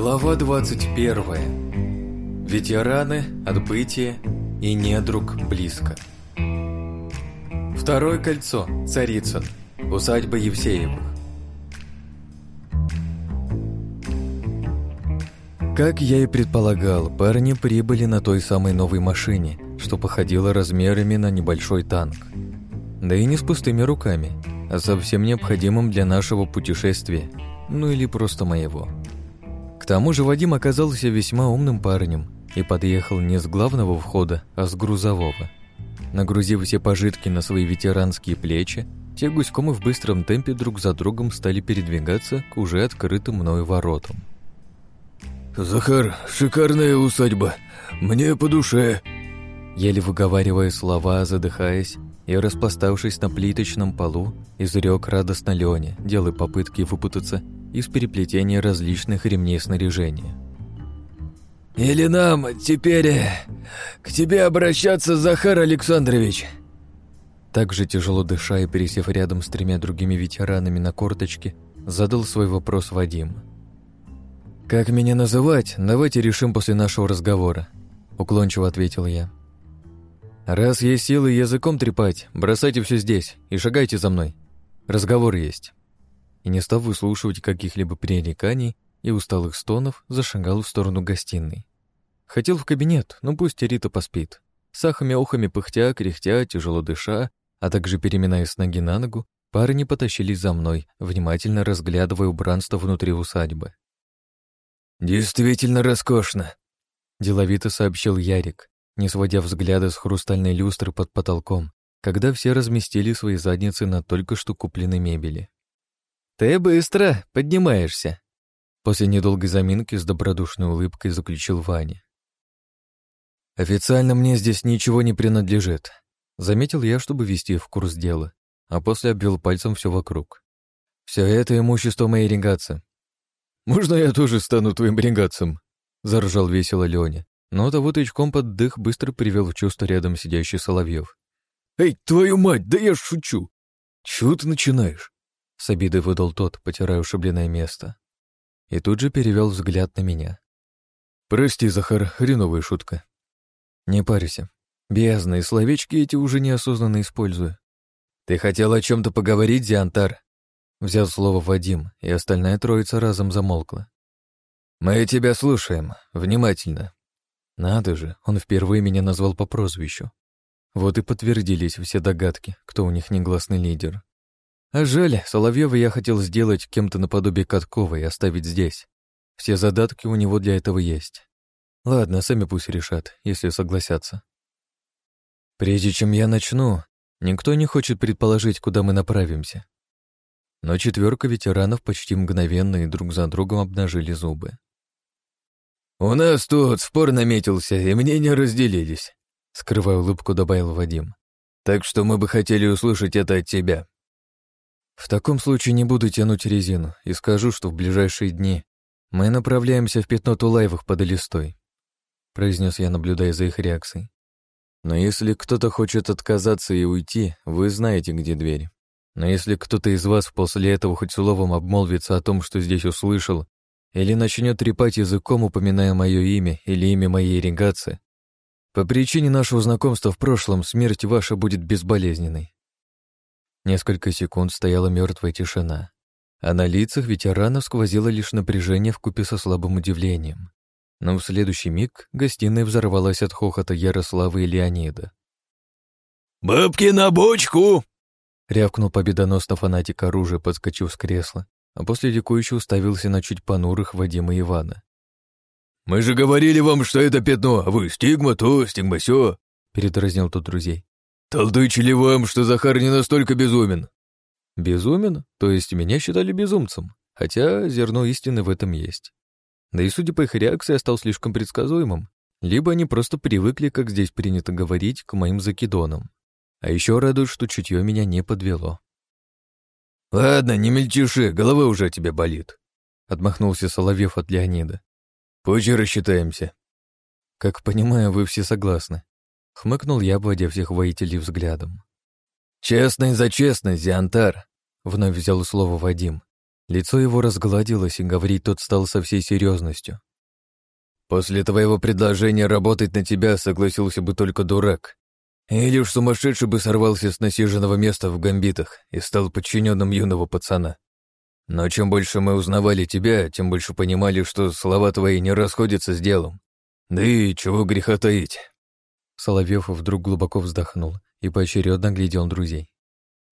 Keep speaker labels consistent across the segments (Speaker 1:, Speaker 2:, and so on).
Speaker 1: Глава 21. Ветераны, отбытие и недруг близко. Второе кольцо. Царицын. Усадьба Евсеевых. Как я и предполагал, парни прибыли на той самой новой машине, что походило размерами на небольшой танк. Да и не с пустыми руками, а со всем необходимым для нашего путешествия, ну или просто моего. Тому же Вадим оказался весьма умным парнем и подъехал не с главного входа, а с грузового. Нагрузив все пожитки на свои ветеранские плечи, те гуськом и в быстром темпе друг за другом стали передвигаться к уже открытым мною воротам.
Speaker 2: «Захар, шикарная усадьба. Мне по душе»,
Speaker 1: Еле выговаривая слова, задыхаясь и распластавшись на плиточном полу, изрек радостно Леня, делая попытки выпутаться из переплетения различных ремней снаряжения.
Speaker 2: «Или нам теперь э, к тебе обращаться, Захар Александрович?»
Speaker 1: Так же тяжело дыша и пересев рядом с тремя другими ветеранами на корточке, задал свой вопрос Вадим. «Как меня называть, давайте решим после нашего разговора», — уклончиво ответил я. «Раз есть силы языком трепать, бросайте все здесь и шагайте за мной. Разговор есть». И не став выслушивать каких-либо пререканий и усталых стонов, зашагал в сторону гостиной. Хотел в кабинет, но пусть Рита поспит. С ахами-охами пыхтя, кряхтя, тяжело дыша, а также переминаясь с ноги на ногу, парни потащились за мной, внимательно разглядывая убранство внутри усадьбы.
Speaker 2: «Действительно роскошно», — деловито сообщил
Speaker 1: Ярик, не сводя взгляда с хрустальной люстры под потолком, когда все разместили свои задницы на только что купленной мебели. «Ты быстро поднимаешься!» После недолгой заминки с добродушной улыбкой заключил Ваня. «Официально мне здесь ничего не принадлежит», — заметил я, чтобы ввести в курс дела, а после обвел пальцем все вокруг. «Все это имущество моей регации».
Speaker 2: «Можно я тоже стану твоим регацем?» — заржал весело Леня,
Speaker 1: но того тычком под дых быстро привел в чувство рядом сидящий Соловьев.
Speaker 2: «Эй, твою мать, да я шучу!» «Чего ты начинаешь?»
Speaker 1: С обидой выдал тот, потирая ушибленное место. И тут же перевел взгляд на меня.
Speaker 2: «Прости, Захар, хреновая шутка».
Speaker 1: «Не парься. Бездны и словечки эти уже неосознанно использую. Ты хотел о чем то поговорить, Зиантар?» Взял слово Вадим, и остальная троица разом замолкла.
Speaker 2: «Мы тебя слушаем. Внимательно»,
Speaker 1: надо же, он впервые меня назвал по прозвищу. Вот и подтвердились все догадки, кто у них негласный лидер. А жаль, Соловьева я хотел сделать кем-то наподобие Каткова и оставить здесь. Все задатки у него для этого есть. Ладно, сами пусть решат, если согласятся. Прежде чем я начну, никто не хочет предположить, куда мы направимся. Но четверка ветеранов почти мгновенно и друг за другом обнажили зубы.
Speaker 2: «У нас тут спор наметился, и мнения разделились», — скрывая улыбку, добавил Вадим. «Так что мы бы хотели услышать это от тебя».
Speaker 1: «В таком случае не буду тянуть резину и скажу, что в ближайшие дни мы направляемся в пятно Тулаевых под Элистой», — произнес я, наблюдая за их реакцией. «Но если кто-то хочет отказаться и уйти, вы знаете, где дверь. Но если кто-то из вас после этого хоть словом обмолвится о том, что здесь услышал, или начнет трепать языком, упоминая мое имя или имя моей регации, по причине нашего знакомства в прошлом смерть ваша будет безболезненной. Несколько секунд стояла мертвая тишина, а на лицах ветеранов сквозило лишь напряжение вкупе со слабым удивлением. Но в следующий миг гостиная взорвалась от хохота Ярослава и Леонида.
Speaker 2: «Бабки на бочку!»
Speaker 1: — рявкнул победоносно фанатик оружия, подскочив с кресла а после ликующе уставился на чуть понурых Вадима и Ивана.
Speaker 2: «Мы же говорили вам, что это пятно, а вы стигма то, стигма сё!» передразнил тут друзей. «Толдычили вам, что Захар не настолько безумен!»
Speaker 1: «Безумен? То есть меня считали безумцем? Хотя зерно истины в этом есть. Да и судя по их реакции, я стал слишком предсказуемым. Либо они просто привыкли, как здесь принято говорить, к моим закидонам. А еще радует, что чутье меня не подвело.
Speaker 2: «Ладно, не мельчиши, голова уже у тебя болит», —
Speaker 1: отмахнулся Соловьев от Леонида.
Speaker 2: «Позже рассчитаемся».
Speaker 1: «Как понимаю, вы все согласны», — хмыкнул я, обводя всех воителей взглядом.
Speaker 2: «Честный за честность, Зиантар», —
Speaker 1: вновь взял слово Вадим. Лицо его разгладилось, и говорить тот стал со всей серьезностью.
Speaker 2: «После твоего предложения работать на тебя согласился бы только дурак. Или уж сумасшедший бы сорвался с насиженного места в гамбитах и стал подчиненным юного пацана. Но чем больше мы узнавали тебя, тем больше понимали, что слова твои не расходятся с делом. Да и чего греха таить».
Speaker 1: Соловьев вдруг глубоко вздохнул и поочередно глядел друзей.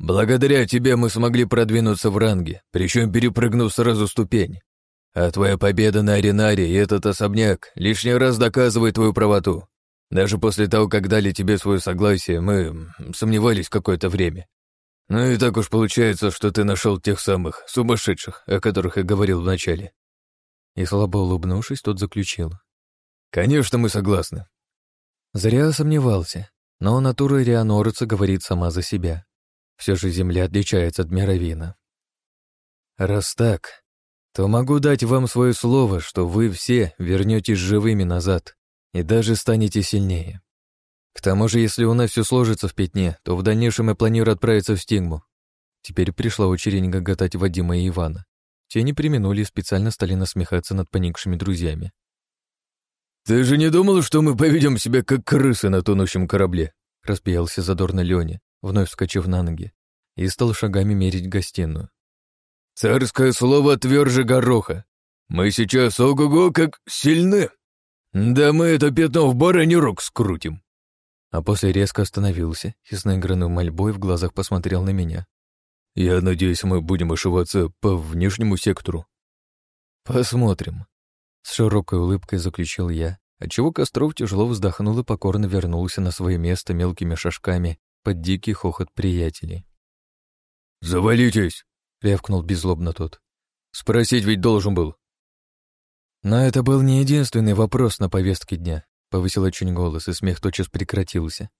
Speaker 2: Благодаря тебе мы смогли продвинуться в ранге, причем перепрыгнув сразу ступень. А твоя победа на Аренаре и этот особняк лишний раз доказывает твою правоту. Даже после того, как дали тебе свое согласие, мы сомневались какое-то время. Ну и так уж получается, что ты нашел тех самых сумасшедших, о которых я говорил вначале.
Speaker 1: И слабо улыбнувшись, тот заключил.
Speaker 2: Конечно, мы согласны.
Speaker 1: Зря сомневался, но натура Рианорца говорит сама за себя. Все же Земля отличается от Мировина. Раз так, то могу дать вам свое слово, что вы все вернетесь живыми назад и даже станете сильнее. К тому же, если у нас все сложится в пятне, то в дальнейшем я планирую отправиться в Стигму. Теперь пришла очередь гоготать Вадима и Ивана. Те не применули и специально стали насмехаться над поникшими друзьями.
Speaker 2: «Ты же не думал, что мы поведем себя как крысы на тонущем корабле?»
Speaker 1: распиялся задорно Леня, вновь вскочив на ноги, и стал шагами мерить гостиную.
Speaker 2: «Царское слово тверже гороха. Мы сейчас ого-го как сильны. Да мы это пятно в баране рук скрутим».
Speaker 1: А после резко остановился и с наигранной мольбой в глазах посмотрел на меня.
Speaker 2: «Я надеюсь, мы будем ошиваться по внешнему сектору».
Speaker 1: «Посмотрим», — с широкой улыбкой заключил я, отчего Костров тяжело вздохнул и покорно вернулся на свое место мелкими шажками под дикий хохот приятелей.
Speaker 2: «Завалитесь!»
Speaker 1: — рявкнул беззлобно тот.
Speaker 2: «Спросить ведь должен был».
Speaker 1: Но это был не единственный вопрос на повестке дня. Повысил очень голос, и смех тотчас прекратился.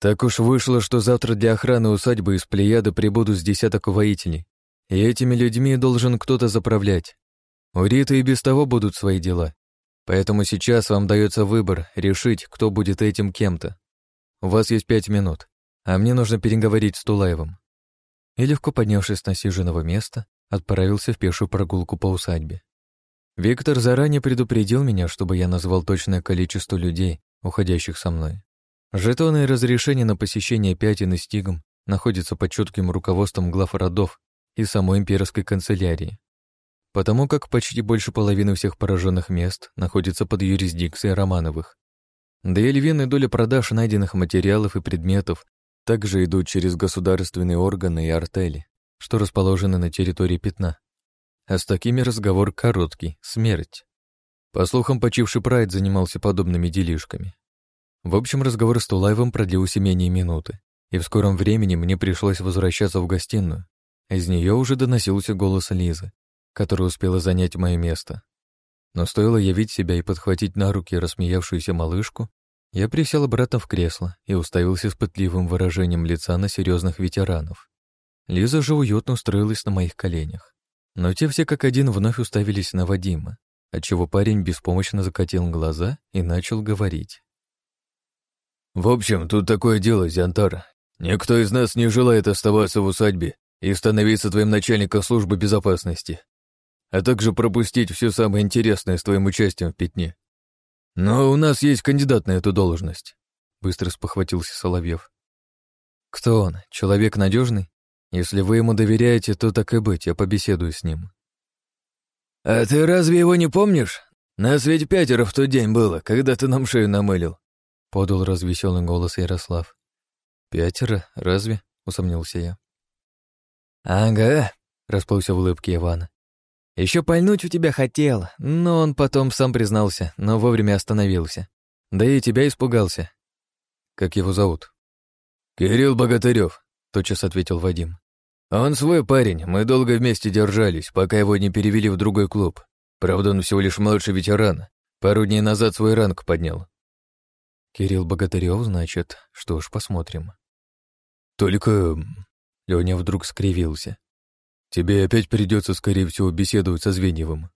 Speaker 1: Так уж вышло, что завтра для охраны усадьбы из Плеяда прибудут с десяток воителей, и этими людьми должен кто-то заправлять. У Риты и без того будут свои дела, поэтому сейчас вам дается выбор решить, кто будет этим кем-то. У вас есть пять минут, а мне нужно переговорить с Тулаевым». И легко поднявшись с насиженного места, отправился в пешую прогулку по усадьбе. Виктор заранее предупредил меня, чтобы я назвал точное количество людей, уходящих со мной. Жетоны и разрешения на посещение пятен и стигом находятся под чутким руководством глав родов и самой имперской канцелярии. Потому как почти больше половины всех пораженных мест находится под юрисдикцией Романовых. Да и львиная доля продаж найденных материалов и предметов также идут через государственные органы и артели, что расположены на территории пятна. А с такими разговор короткий — смерть. По слухам, почивший Прайд занимался подобными делишками. В общем, разговор с Тулаевым продлился менее минуты, и в скором времени мне пришлось возвращаться в гостиную. Из нее уже доносился голос Лизы, которая успела занять мое место. Но стоило явить себя и подхватить на руки рассмеявшуюся малышку, я присел обратно в кресло и уставился с пытливым выражением лица на серьезных ветеранов. Лиза же уютно устроилась на моих коленях. Но те все как один вновь уставились на Вадима, отчего парень беспомощно закатил глаза и начал говорить.
Speaker 2: «В общем, тут такое дело, Зиантар. Никто из нас не желает оставаться в усадьбе и становиться твоим начальником службы безопасности а также пропустить все самое интересное с твоим участием в пятне. Но у нас есть кандидат на эту должность, быстро спохватился Соловьев.
Speaker 1: Кто он? Человек надежный? Если вы ему доверяете, то так и быть, я побеседую с ним.
Speaker 2: А ты разве его не помнишь? Нас ведь пятеро в тот день было, когда ты нам шею намылил.
Speaker 1: Подал развеселый голос Ярослав. Пятеро? Разве? Усомнился я.
Speaker 2: Ага,
Speaker 1: расплылся в улыбке Ивана. Еще пальнуть у тебя хотел, но он потом сам признался, но вовремя остановился. Да и тебя испугался. Как его зовут?
Speaker 2: Кирилл Богатырев,
Speaker 1: тотчас ответил Вадим.
Speaker 2: Он свой парень, мы долго вместе держались, пока его не перевели в другой клуб. Правда, он всего лишь младший ветеран. Пару дней назад свой ранг поднял.
Speaker 1: Кирилл Богатырев, значит, что ж, посмотрим.
Speaker 2: Только...
Speaker 1: Леня вдруг скривился.
Speaker 2: Тебе опять придется, скорее всего, беседовать со Звеньевым.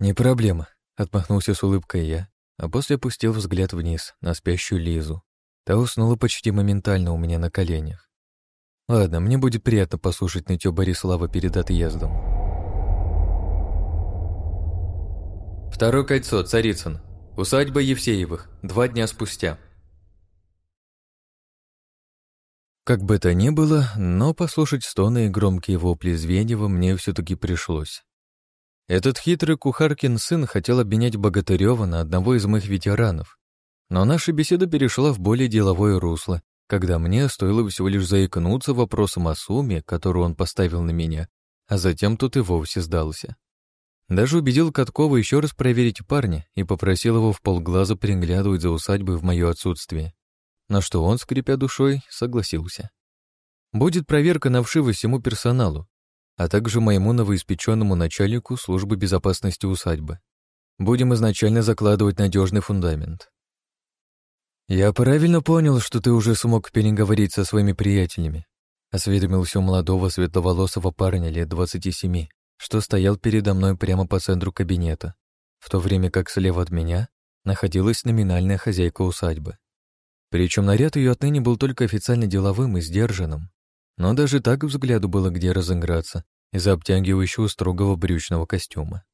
Speaker 1: Не проблема, отмахнулся с улыбкой я, а после опустил взгляд вниз на спящую Лизу. Та уснула почти моментально у меня на коленях. Ладно, мне будет приятно послушать нытье Борислава перед отъездом. Второе кольцо, Царицын. Усадьба Евсеевых. Два дня спустя. Как бы то ни было, но послушать стоны и громкие вопли Звеньева мне все таки пришлось. Этот хитрый кухаркин сын хотел обменять Богатырева на одного из моих ветеранов, но наша беседа перешла в более деловое русло, когда мне стоило всего лишь заикнуться вопросом о сумме, которую он поставил на меня, а затем тут и вовсе сдался. Даже убедил Каткова еще раз проверить парня и попросил его в полглаза приглядывать за усадьбой в мое отсутствие. На что он, скрипя душой, согласился. Будет проверка на вшивость всему персоналу, а также моему новоиспеченному начальнику службы безопасности усадьбы. Будем изначально закладывать надежный фундамент. «Я правильно понял, что ты уже смог переговорить со своими приятелями?» осведомился у молодого светловолосого парня лет двадцати семи, что стоял передо мной прямо по центру кабинета, в то время как слева от меня находилась номинальная хозяйка усадьбы. Причем наряд ее отныне был только официально деловым и сдержанным, но даже так взгляду было где разыграться из-за обтягивающего строгого брючного костюма.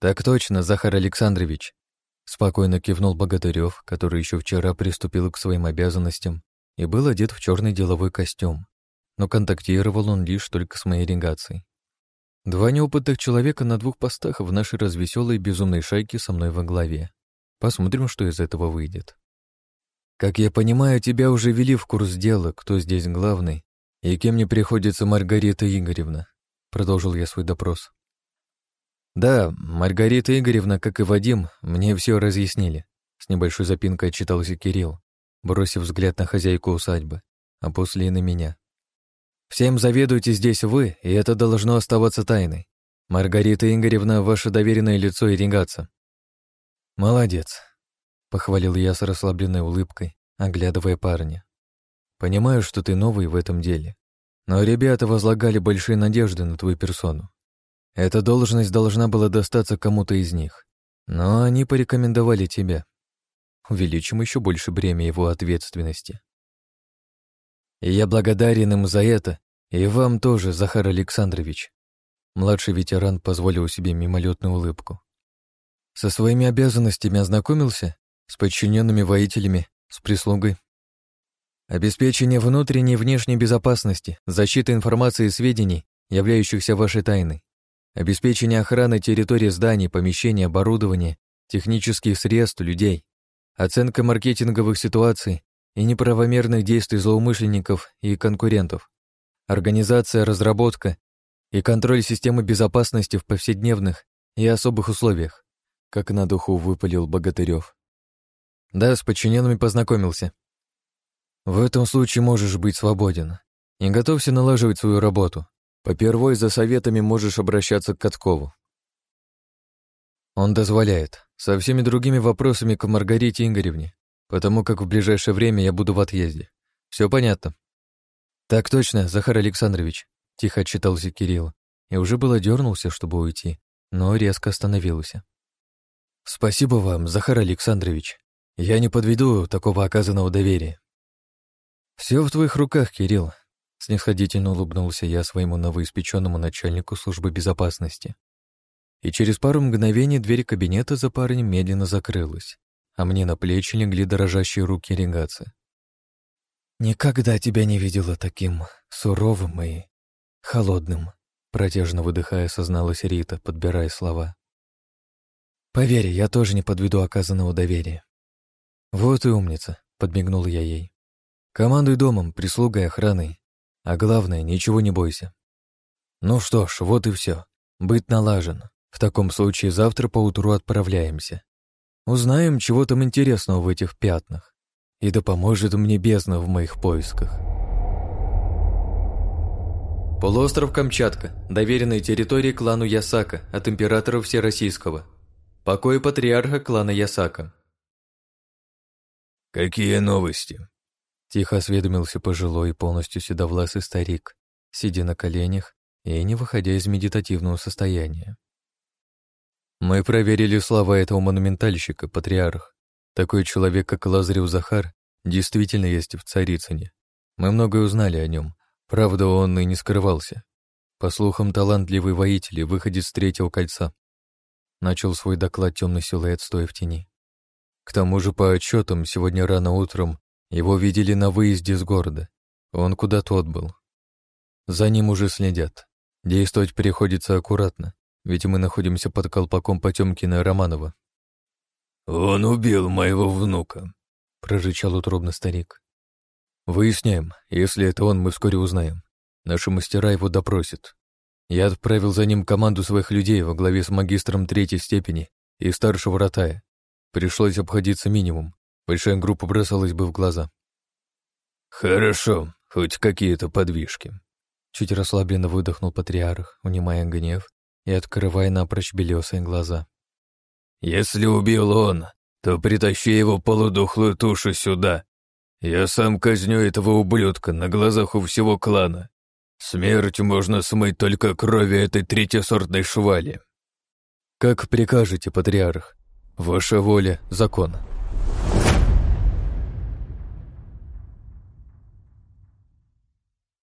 Speaker 1: «Так точно, Захар Александрович», — спокойно кивнул Богатырев, который еще вчера приступил к своим обязанностям и был одет в черный деловой костюм, но контактировал он лишь только с моей регацией. Два неопытных человека на двух постах в нашей развеселой безумной шайке со мной во главе. Посмотрим, что из этого выйдет. Как я понимаю, тебя уже вели в курс дела, кто здесь главный и кем мне приходится Маргарита Игоревна, продолжил я свой допрос. Да, Маргарита Игоревна, как и Вадим, мне все разъяснили. С небольшой запинкой отчитался Кирилл, бросив взгляд на хозяйку усадьбы, а после и на меня. Всем заведуете здесь вы, и это должно оставаться тайной. Маргарита Игоревна — ваше доверенное лицо и регаться. Молодец, Похвалил я с расслабленной улыбкой, оглядывая парня. Понимаю, что ты новый в этом деле, но ребята возлагали большие надежды на твою персону. Эта должность должна была достаться кому-то из них, но они порекомендовали тебя. Увеличим еще больше бремя его ответственности. Я благодарен им за это, и вам тоже, Захар Александрович. Младший ветеран позволил себе мимолетную улыбку. Со своими обязанностями ознакомился с подчиненными воителями, с прислугой. Обеспечение внутренней и внешней безопасности, защита информации и сведений, являющихся вашей тайной. Обеспечение охраны территории зданий, помещений, оборудования, технических средств, людей. Оценка маркетинговых ситуаций и неправомерных действий злоумышленников и конкурентов. Организация, разработка и контроль системы безопасности в повседневных и особых условиях, как на духу выпалил Богатырев. Да, с подчиненными познакомился. В этом случае можешь быть свободен. И готовься налаживать свою работу. Попервой за советами можешь обращаться к Каткову. Он дозволяет. Со всеми другими вопросами к Маргарите Игоревне, потому как в ближайшее время я буду в отъезде. Все понятно? Так точно, Захар Александрович, тихо отчитался Кирилл, и уже было дернулся, чтобы уйти, но резко остановился. Спасибо вам, Захар Александрович. Я не подведу такого оказанного доверия. Все в твоих руках, Кирилл. Снисходительно улыбнулся я своему новоиспеченному начальнику службы безопасности. И через пару мгновений дверь кабинета за парнем медленно закрылась, а мне на плечи легли дрожащие руки регацы. «Никогда тебя не видела таким суровым и холодным», протяжно выдыхая, созналась Рита, подбирая слова. «Поверь, я тоже не подведу оказанного доверия. «Вот и умница», — подмигнул я ей. «Командуй домом, прислугой, охраной. А главное, ничего не бойся». «Ну что ж, вот и все. Быть налажен. В таком случае завтра поутру отправляемся. Узнаем, чего там интересного в этих пятнах. И да поможет мне бездна в моих поисках». Полуостров Камчатка, доверенная территория клану Ясака от императора Всероссийского. Покой патриарха клана Ясака.
Speaker 2: «Какие новости?»
Speaker 1: Тихо осведомился пожилой и полностью седовласый старик, сидя на коленях и не выходя из медитативного состояния. Мы проверили слова этого монументальщика, патриарх. Такой человек, как Лазарев Захар, действительно есть в Царицыне. Мы многое узнали о нем. Правда, он и не скрывался. По слухам, талантливый воитель и выходец с третьего кольца. Начал свой доклад темный силуэт, стоя в тени. К тому же, по отчетам, сегодня рано утром его видели на выезде с города. Он куда-то отбыл. За ним уже следят. Действовать приходится аккуратно, ведь мы находимся под колпаком Потемкина Романова.
Speaker 2: «Он убил моего внука», —
Speaker 1: прорычал утробно старик. «Выясняем. Если это он, мы вскоре узнаем. Наши мастера его допросят. Я отправил за ним команду своих людей во главе с магистром третьей степени и старшего ротая. Пришлось обходиться минимум. Большая группа бросалась бы в глаза.
Speaker 2: «Хорошо, хоть какие-то подвижки».
Speaker 1: Чуть расслабленно выдохнул патриарх, унимая гнев и открывая напрочь белесые глаза.
Speaker 2: «Если убил он, то притащи его полудухлую тушу сюда. Я сам казню этого ублюдка на глазах у всего клана. Смерть можно смыть только крови этой третьесортной швали».
Speaker 1: «Как прикажете, патриарх?» Ваша воля — закон.